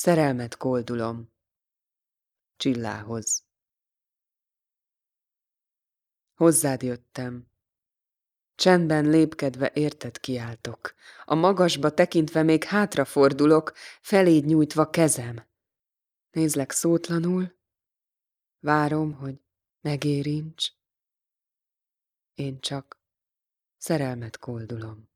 Szerelmet koldulom. Csillához. Hozzád jöttem. Csendben lépkedve érted kiáltok. A magasba tekintve még hátrafordulok, feléd nyújtva kezem. Nézlek szótlanul, várom, hogy megérints. Én csak szerelmet koldulom.